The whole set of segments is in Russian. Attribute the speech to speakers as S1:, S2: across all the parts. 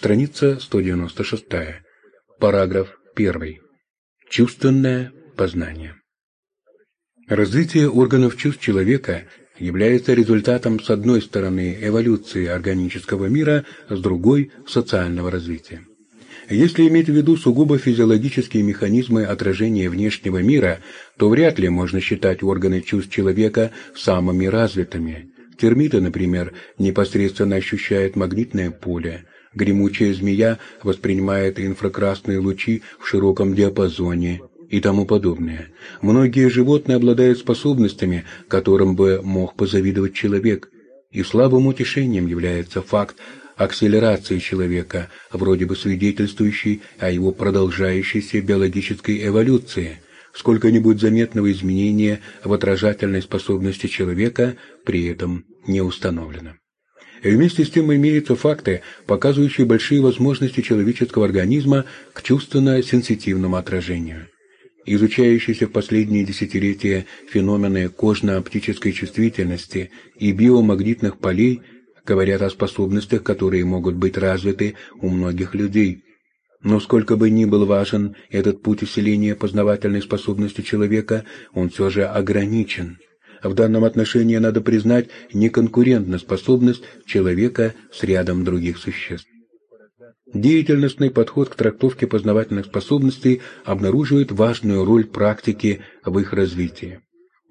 S1: Страница 196. Параграф 1. Чувственное познание. Развитие органов чувств человека является результатом, с одной стороны, эволюции органического мира, с другой – социального развития. Если иметь в виду сугубо физиологические механизмы отражения внешнего мира, то вряд ли можно считать органы чувств человека самыми развитыми. Термиты, например, непосредственно ощущают магнитное поле, гремучая змея воспринимает инфракрасные лучи в широком диапазоне и тому подобное. Многие животные обладают способностями, которым бы мог позавидовать человек, и слабым утешением является факт акселерации человека, вроде бы свидетельствующий о его продолжающейся биологической эволюции. Сколько-нибудь заметного изменения в отражательной способности человека при этом не установлено. И вместе с тем имеются факты, показывающие большие возможности человеческого организма к чувственно-сенситивному отражению. Изучающиеся в последние десятилетия феномены кожно-оптической чувствительности и биомагнитных полей – говорят о способностях, которые могут быть развиты у многих людей. Но сколько бы ни был важен этот путь усиления познавательной способности человека, он все же ограничен. В данном отношении надо признать неконкурентную способность человека с рядом других существ. Деятельностный подход к трактовке познавательных способностей обнаруживает важную роль практики в их развитии.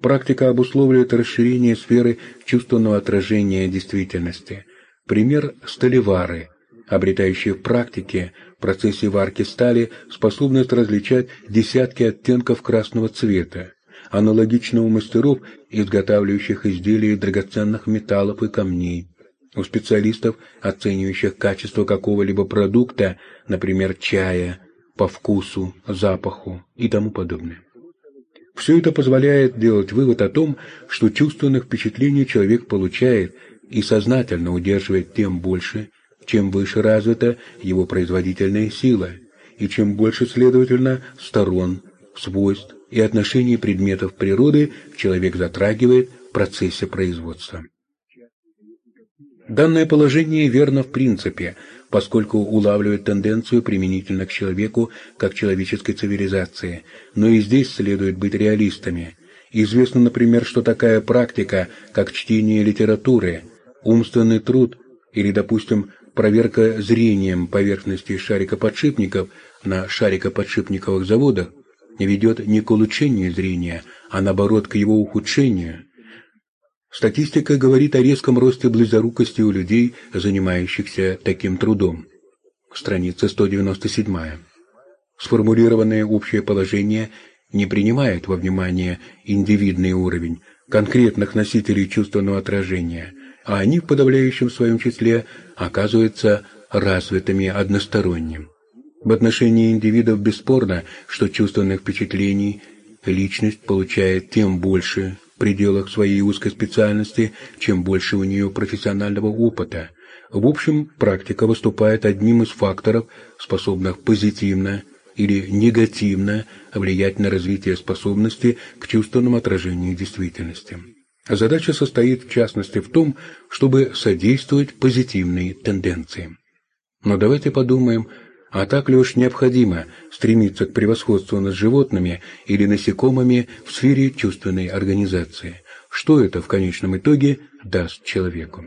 S1: Практика обусловливает расширение сферы чувственного отражения действительности. Пример – сталевары, обретающие в практике в процессе варки стали способность различать десятки оттенков красного цвета, аналогично у мастеров, изготавливающих изделия драгоценных металлов и камней, у специалистов, оценивающих качество какого-либо продукта, например, чая, по вкусу, запаху и тому подобное. Все это позволяет делать вывод о том, что чувственных впечатлений человек получает и сознательно удерживает тем больше, чем выше развита его производительная сила, и чем больше, следовательно, сторон, свойств и отношений предметов природы человек затрагивает в процессе производства. Данное положение верно в принципе, поскольку улавливает тенденцию применительно к человеку как человеческой цивилизации, но и здесь следует быть реалистами. Известно, например, что такая практика, как чтение литературы, умственный труд или, допустим, проверка зрением поверхности шарикоподшипников на шарикоподшипниковых заводах ведет не к улучшению зрения, а наоборот к его ухудшению. Статистика говорит о резком росте близорукости у людей, занимающихся таким трудом. Страница 197. Сформулированное общее положение не принимает во внимание индивидный уровень конкретных носителей чувственного отражения, а они в подавляющем своем числе оказываются развитыми односторонним. В отношении индивидов бесспорно, что чувственных впечатлений личность получает тем больше, пределах своей узкой специальности, чем больше у нее профессионального опыта. В общем, практика выступает одним из факторов, способных позитивно или негативно влиять на развитие способности к чувственному отражению действительности. Задача состоит в частности в том, чтобы содействовать позитивной тенденции. Но давайте подумаем а так ли уж необходимо стремиться к превосходству над животными или насекомыми в сфере чувственной организации? Что это в конечном итоге даст человеку?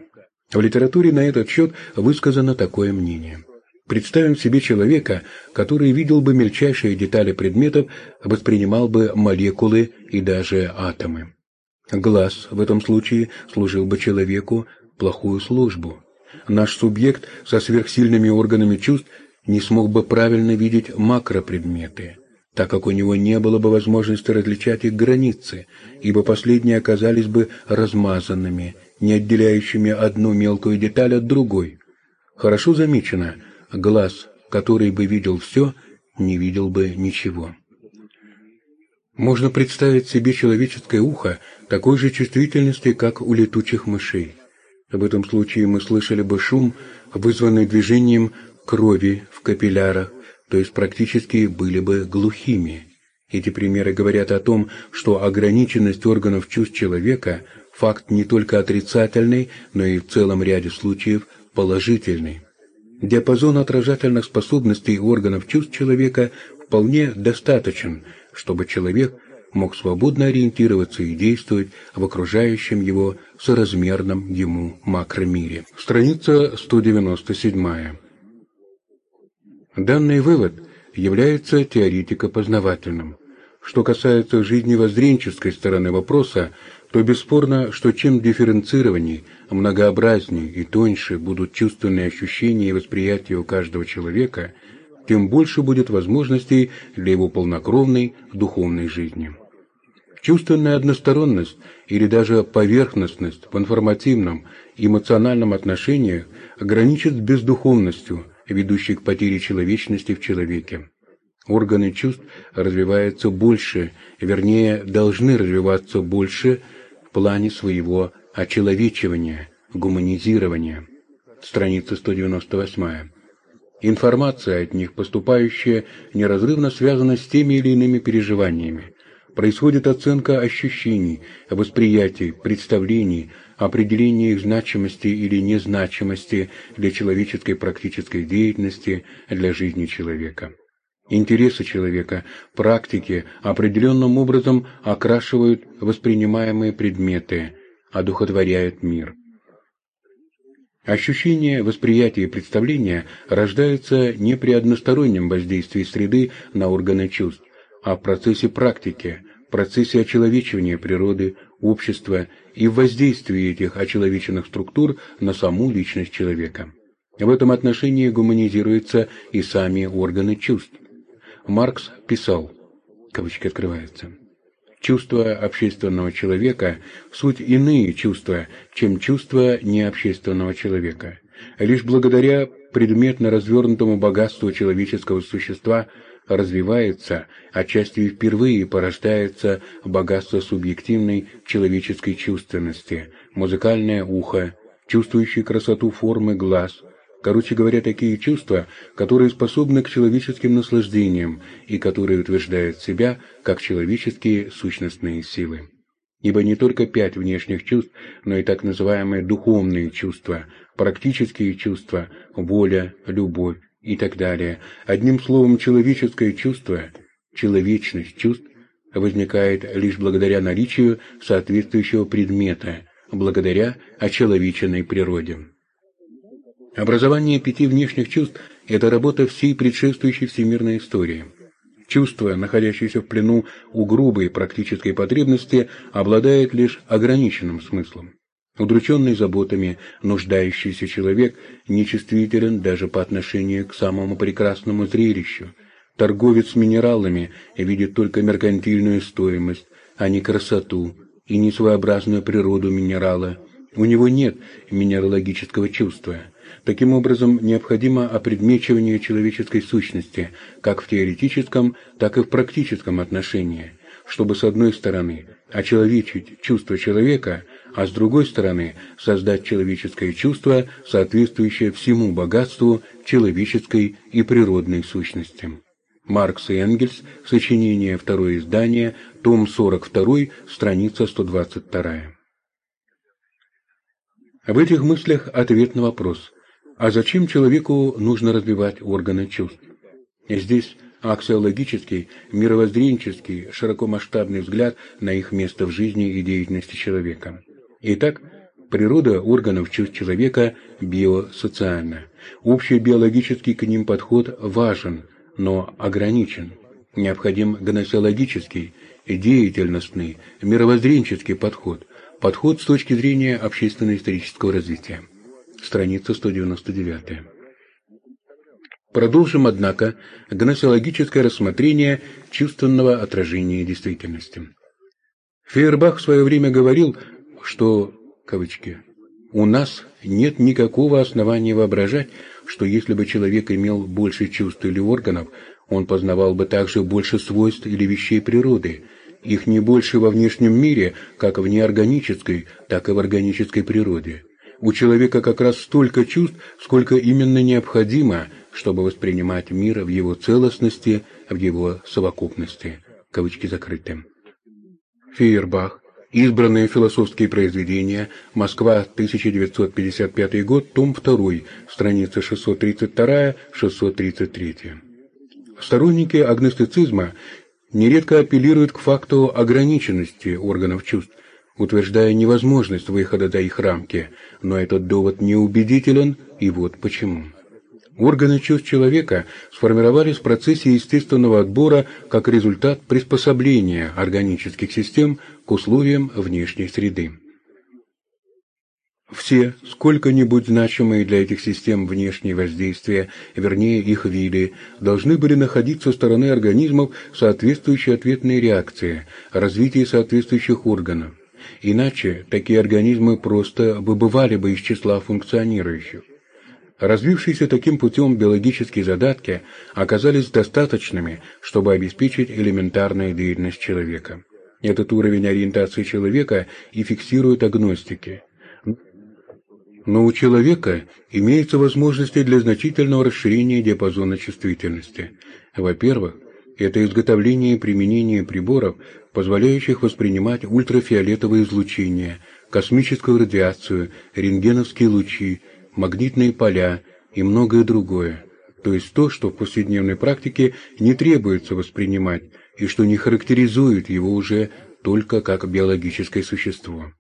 S1: В литературе на этот счет высказано такое мнение. Представим себе человека, который видел бы мельчайшие детали предметов, воспринимал бы молекулы и даже атомы. Глаз в этом случае служил бы человеку плохую службу. Наш субъект со сверхсильными органами чувств не смог бы правильно видеть макропредметы, так как у него не было бы возможности различать их границы, ибо последние оказались бы размазанными, не отделяющими одну мелкую деталь от другой. Хорошо замечено, глаз, который бы видел все, не видел бы ничего. Можно представить себе человеческое ухо такой же чувствительности, как у летучих мышей. В этом случае мы слышали бы шум, вызванный движением крови в капиллярах, то есть практически были бы глухими. Эти примеры говорят о том, что ограниченность органов чувств человека – факт не только отрицательный, но и в целом ряде случаев положительный. Диапазон отражательных способностей органов чувств человека вполне достаточен, чтобы человек мог свободно ориентироваться и действовать в окружающем его соразмерном ему макромире. Страница 197. Данный вывод является теоретико-познавательным. Что касается жизневоззренческой стороны вопроса, то бесспорно, что чем дифференцированней, многообразнее и тоньше будут чувственные ощущения и восприятия у каждого человека, тем больше будет возможностей для его полнокровной духовной жизни. Чувственная односторонность или даже поверхностность в информативном эмоциональном отношении граничит с бездуховностью, ведущей к потере человечности в человеке. Органы чувств развиваются больше, вернее, должны развиваться больше в плане своего очеловечивания, гуманизирования. Страница 198. Информация от них, поступающая, неразрывно связана с теми или иными переживаниями, происходит оценка ощущений, восприятий, представлений, определение их значимости или незначимости для человеческой практической деятельности, для жизни человека. Интересы человека, практики определенным образом окрашивают воспринимаемые предметы, одухотворяют мир. Ощущение, восприятие и представление рождаются не при одностороннем воздействии среды на органы чувств, а в процессе практики, процессе очеловечивания природы, общества и в воздействии этих очеловеченных структур на саму личность человека. В этом отношении гуманизируются и сами органы чувств. Маркс писал, кавычки открываются, «Чувства общественного человека – суть иные чувства, чем чувства необщественного человека. Лишь благодаря предметно развернутому богатству человеческого существа – развивается, отчасти и впервые порождается богатство субъективной человеческой чувственности, музыкальное ухо, чувствующий красоту формы глаз, короче говоря, такие чувства, которые способны к человеческим наслаждениям и которые утверждают себя как человеческие сущностные силы. Ибо не только пять внешних чувств, но и так называемые духовные чувства, практические чувства, воля, любовь, и так далее. Одним словом, человеческое чувство, человечность чувств возникает лишь благодаря наличию соответствующего предмета, благодаря очеловеченной природе. Образование пяти внешних чувств – это работа всей предшествующей всемирной истории. Чувство, находящееся в плену у грубой практической потребности, обладает лишь ограниченным смыслом. Удрученный заботами, нуждающийся человек нечувствителен даже по отношению к самому прекрасному зрелищу. Торговец минералами видит только меркантильную стоимость, а не красоту и не своеобразную природу минерала. У него нет минералогического чувства. Таким образом, необходимо опредмечивание человеческой сущности, как в теоретическом, так и в практическом отношении, чтобы, с одной стороны, очеловечить чувство человека, а с другой стороны создать человеческое чувство, соответствующее всему богатству человеческой и природной сущности. Маркс и Энгельс, сочинение, второе издание, том 42, страница 122. В этих мыслях ответ на вопрос, а зачем человеку нужно развивать органы чувств? Здесь аксиологический, мировоззренческий, широкомасштабный взгляд на их место в жизни и деятельности человека. Итак, природа органов чувств человека биосоциальна. Общий биологический к ним подход важен, но ограничен. Необходим гносеологический, деятельностный, мировоззренческий подход, подход с точки зрения общественно-исторического развития. Страница 199. Продолжим, однако, гносеологическое рассмотрение чувственного отражения действительности. Фейербах в свое время говорил, что, кавычки, «у нас нет никакого основания воображать, что если бы человек имел больше чувств или органов, он познавал бы также больше свойств или вещей природы, их не больше во внешнем мире, как в неорганической, так и в органической природе. У человека как раз столько чувств, сколько именно необходимо – чтобы воспринимать мир в его целостности, в его совокупности. Кавычки закрыты. Фейербах. Избранные философские произведения. Москва, 1955 год, том 2, страница 632-633. Сторонники агностицизма нередко апеллируют к факту ограниченности органов чувств, утверждая невозможность выхода за их рамки, но этот довод неубедителен, и вот почему. Органы чувств человека сформировались в процессе естественного отбора как результат приспособления органических систем к условиям внешней среды. Все сколько-нибудь значимые для этих систем внешние воздействия, вернее их виды, должны были находить со стороны организмов соответствующие ответные реакции, развитие соответствующих органов. Иначе такие организмы просто выбывали бы из числа функционирующих. Развившиеся таким путем биологические задатки оказались достаточными, чтобы обеспечить элементарную деятельность человека. Этот уровень ориентации человека и фиксируют агностики. Но у человека имеются возможности для значительного расширения диапазона чувствительности. Во-первых, это изготовление и применение приборов, позволяющих воспринимать ультрафиолетовое излучение, космическую радиацию, рентгеновские лучи, магнитные поля и многое другое, то есть то, что в повседневной практике не требуется воспринимать и что не характеризует его уже только как биологическое существо.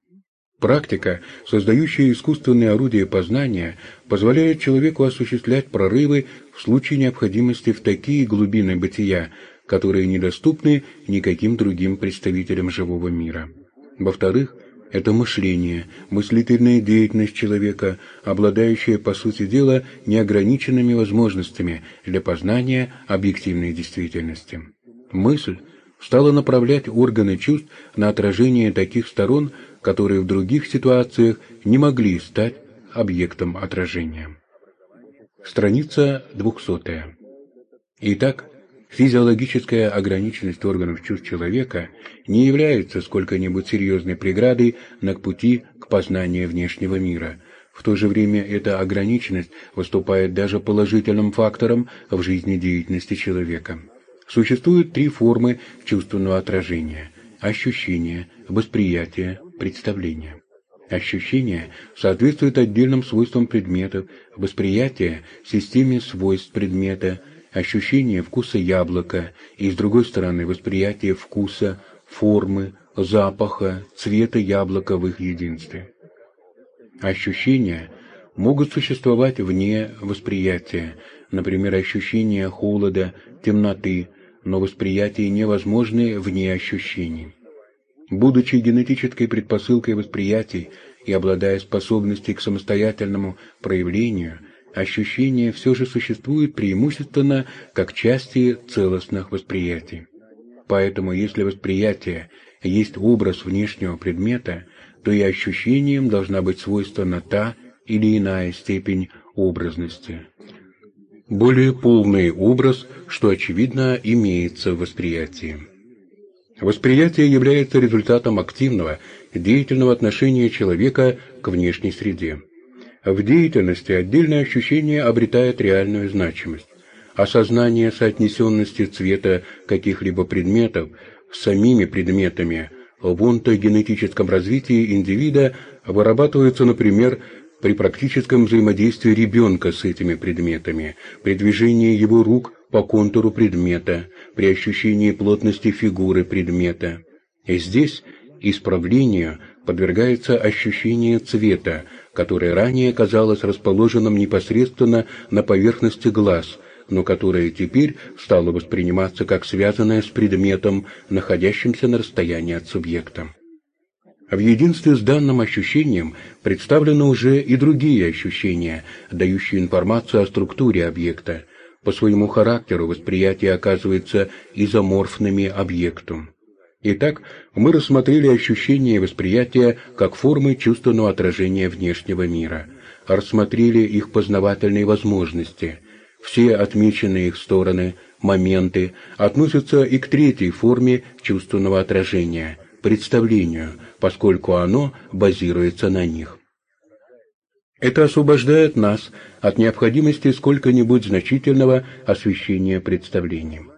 S1: Практика, создающая искусственные орудия познания, позволяет человеку осуществлять прорывы в случае необходимости в такие глубины бытия, которые недоступны никаким другим представителям живого мира. Во-вторых, это мышление, мыслительная деятельность человека, обладающая, по сути дела, неограниченными возможностями для познания объективной действительности. Мысль стала направлять органы чувств на отражение таких сторон, которые в других ситуациях не могли стать объектом отражения. Страница 200. Итак, Физиологическая ограниченность органов чувств человека не является сколько-нибудь серьезной преградой на пути к познанию внешнего мира. В то же время эта ограниченность выступает даже положительным фактором в жизнедеятельности человека. Существуют три формы чувственного отражения – ощущение, восприятие, представление. Ощущение соответствует отдельным свойствам предметов, восприятие – системе свойств предмета – ощущение вкуса яблока и, с другой стороны, восприятие вкуса, формы, запаха, цвета яблока в их единстве. Ощущения могут существовать вне восприятия, например, ощущение холода, темноты, но восприятие невозможно вне ощущений. Будучи генетической предпосылкой восприятий и обладая способностью к самостоятельному проявлению – ощущения все же существуют преимущественно как части целостных восприятий. Поэтому если восприятие есть образ внешнего предмета, то и ощущениям должна быть свойственна та или иная степень образности. Более полный образ, что очевидно имеется в восприятии. Восприятие является результатом активного, деятельного отношения человека к внешней среде. В деятельности отдельное ощущение обретает реальную значимость. Осознание соотнесенности цвета каких-либо предметов с самими предметами в онтогенетическом развитии индивида вырабатывается, например, при практическом взаимодействии ребенка с этими предметами, при движении его рук по контуру предмета, при ощущении плотности фигуры предмета. И здесь исправлению подвергается ощущение цвета, которое ранее казалось расположенным непосредственно на поверхности глаз, но которое теперь стало восприниматься как связанное с предметом, находящимся на расстоянии от субъекта. В единстве с данным ощущением представлены уже и другие ощущения, дающие информацию о структуре объекта. По своему характеру восприятие оказывается изоморфными объектом. Итак, мы рассмотрели ощущения и восприятия как формы чувственного отражения внешнего мира, рассмотрели их познавательные возможности. Все отмеченные их стороны, моменты относятся и к третьей форме чувственного отражения – представлению, поскольку оно базируется на них. Это освобождает нас от необходимости сколько-нибудь значительного освещения представлением.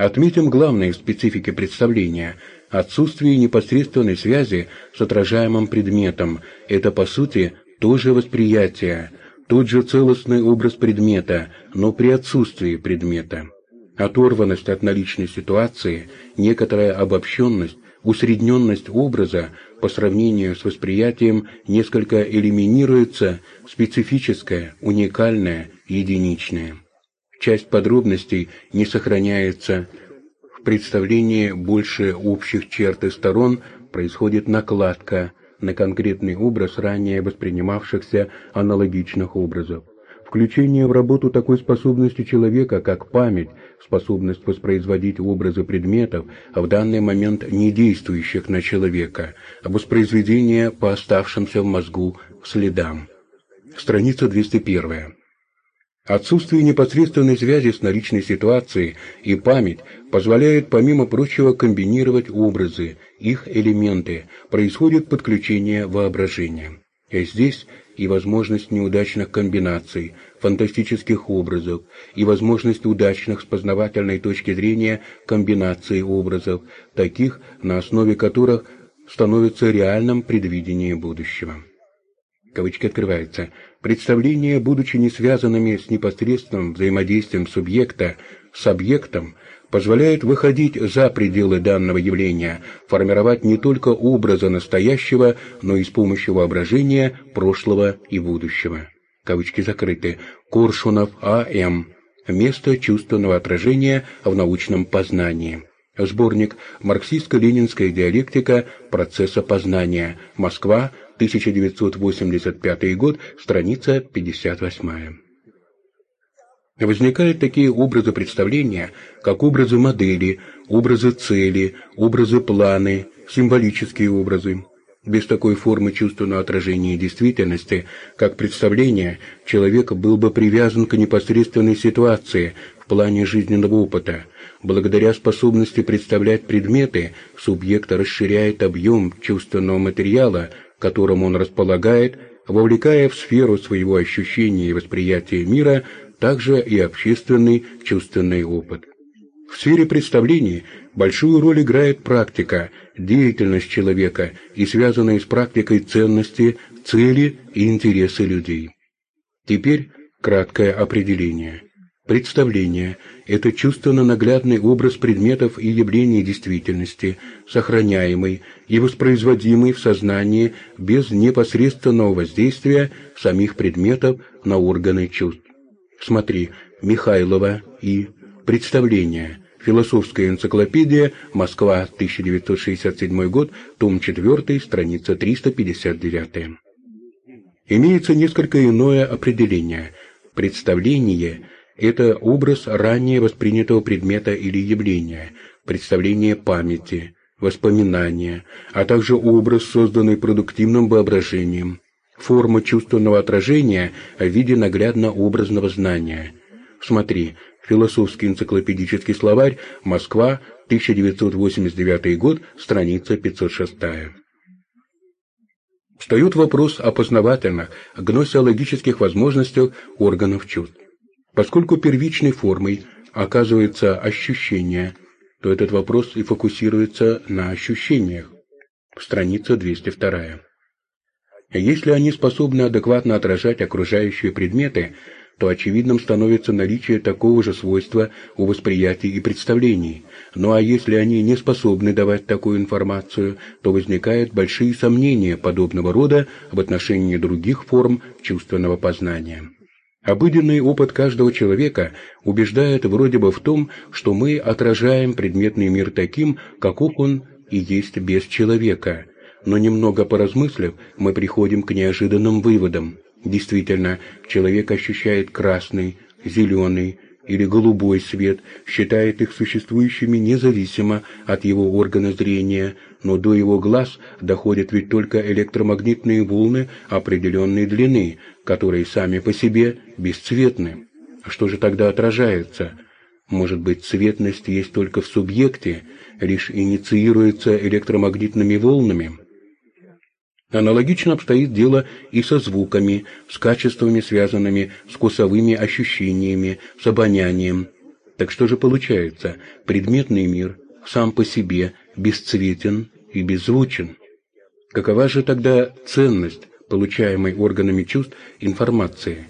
S1: Отметим главные специфики представления – Отсутствие непосредственной связи с отражаемым предметом – это, по сути, тоже восприятие, тот же целостный образ предмета, но при отсутствии предмета. Оторванность от наличной ситуации, некоторая обобщенность, усредненность образа по сравнению с восприятием несколько элиминируется специфическое, уникальное, единичное. Часть подробностей не сохраняется, в представлении больше общих черт и сторон происходит накладка на конкретный образ ранее воспринимавшихся аналогичных образов. Включение в работу такой способности человека, как память, способность воспроизводить образы предметов, а в данный момент не действующих на человека, а воспроизведение по оставшимся в мозгу следам. Страница 201. Отсутствие непосредственной связи с наличной ситуацией и память позволяет, помимо прочего, комбинировать образы, их элементы, происходит подключение воображения. И здесь и возможность неудачных комбинаций, фантастических образов, и возможность удачных с познавательной точки зрения комбинаций образов, таких, на основе которых становится реальным предвидение будущего. Кавычки открываются. Представления, будучи не связанными с непосредственным взаимодействием субъекта с объектом, позволяют выходить за пределы данного явления, формировать не только образы настоящего, но и с помощью воображения прошлого и будущего. Кавычки закрыты. Коршунов А.М. Место чувственного отражения в научном познании. Сборник «Марксистско-ленинская диалектика процесса познания. Москва. 1985 год, страница 58. Возникают такие образы представления, как образы модели, образы цели, образы планы, символические образы. Без такой формы чувственного отражения действительности, как представление, человек был бы привязан к непосредственной ситуации в плане жизненного опыта. Благодаря способности представлять предметы, субъект расширяет объем чувственного материала, которым он располагает, вовлекая в сферу своего ощущения и восприятия мира также и общественный чувственный опыт. В сфере представлений большую роль играет практика, деятельность человека и связанные с практикой ценности, цели и интересы людей. Теперь краткое определение. Представление – это чувственно-наглядный образ предметов и явлений действительности, сохраняемый и воспроизводимый в сознании без непосредственного воздействия самих предметов на органы чувств. Смотри, Михайлова и «Представление», Философская энциклопедия, Москва, 1967 год, том 4, страница 359. Имеется несколько иное определение. Представление – это образ ранее воспринятого предмета или явления, представление памяти, воспоминания, а также образ, созданный продуктивным воображением, форма чувственного отражения в виде наглядно-образного знания. Смотри, Философский энциклопедический словарь, Москва, 1989 год, страница 506. Встает вопрос о познавательных, гносеологических возможностях органов чувств. Поскольку первичной формой оказывается ощущение, то этот вопрос и фокусируется на ощущениях. Страница 202. Если они способны адекватно отражать окружающие предметы, то очевидным становится наличие такого же свойства у восприятий и представлений. Ну а если они не способны давать такую информацию, то возникают большие сомнения подобного рода в отношении других форм чувственного познания. Обыденный опыт каждого человека убеждает вроде бы в том, что мы отражаем предметный мир таким, каков он и есть без человека. Но немного поразмыслив, мы приходим к неожиданным выводам. Действительно, человек ощущает красный, зеленый или голубой свет, считает их существующими независимо от его органа зрения, но до его глаз доходят ведь только электромагнитные волны определенной длины, которые сами по себе бесцветны. Что же тогда отражается? Может быть, цветность есть только в субъекте, лишь инициируется электромагнитными волнами? Аналогично обстоит дело и со звуками, с качествами, связанными с вкусовыми ощущениями, с обонянием. Так что же получается? Предметный мир сам по себе бесцветен и беззвучен. Какова же тогда ценность получаемой органами чувств информации?